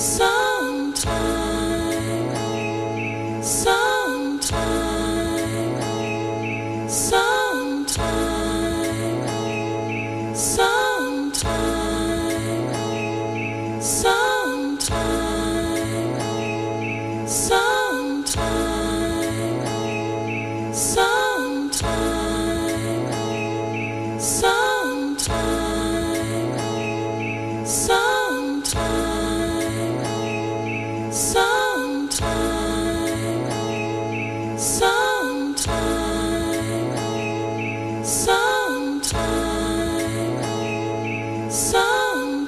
Sometime, sometime, sometime, sometime, sometime, sometime, sometime, sometime. Sometime, sometimes, sometimes.